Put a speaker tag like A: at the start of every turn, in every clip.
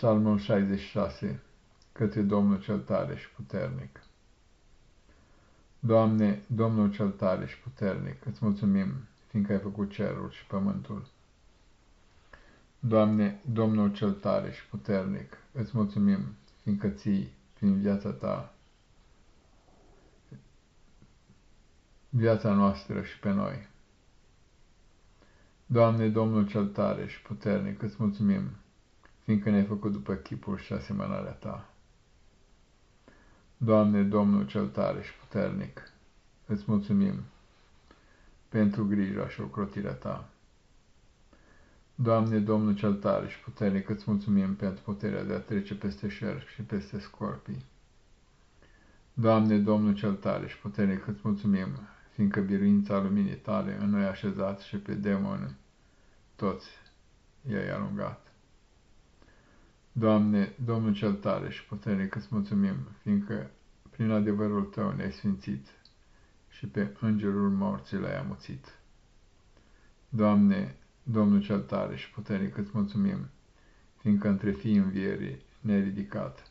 A: Psalmul 66 Către Domnul cel tare și puternic Doamne, Domnul cel tare și puternic, îți mulțumim, fiindcă ai făcut cerul și pământul. Doamne, Domnul cel tare și puternic, îți mulțumim, fiindcă ții, prin viața Ta, viața noastră și pe noi. Doamne, Domnul cel tare și puternic, îți mulțumim, fiindcă ne-ai făcut după chipul și asemănarea Ta. Doamne, Domnul cel tare și puternic, îți mulțumim pentru grija și ocrotirea Ta. Doamne, Domnul cel tare și puternic, îți mulțumim pentru puterea de a trece peste șerpi și peste scorpii. Doamne, Domnul cel tare și puternic, îți mulțumim, fiindcă biruința luminii tale în noi așezat și pe demoni toți i-ai alungat. Doamne, Domnul cel tare și puternic, îți mulțumim, fiindcă prin adevărul Tău ne-ai sfințit și pe îngerul morții l-ai amuțit. Doamne, Domnul cel tare și puternic, îți mulțumim, fiindcă între fii învierii ne-ai ridicat.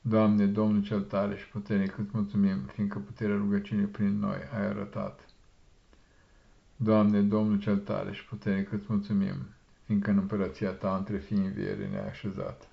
A: Doamne, Domnul cel tare și puternic, îți mulțumim, fiindcă puterea rugăciunii prin noi ai arătat. Doamne, Domnul cel tare și puternic, îți mulțumim, fiindcă în împărăția ta între fii înviere ne-ai așezat.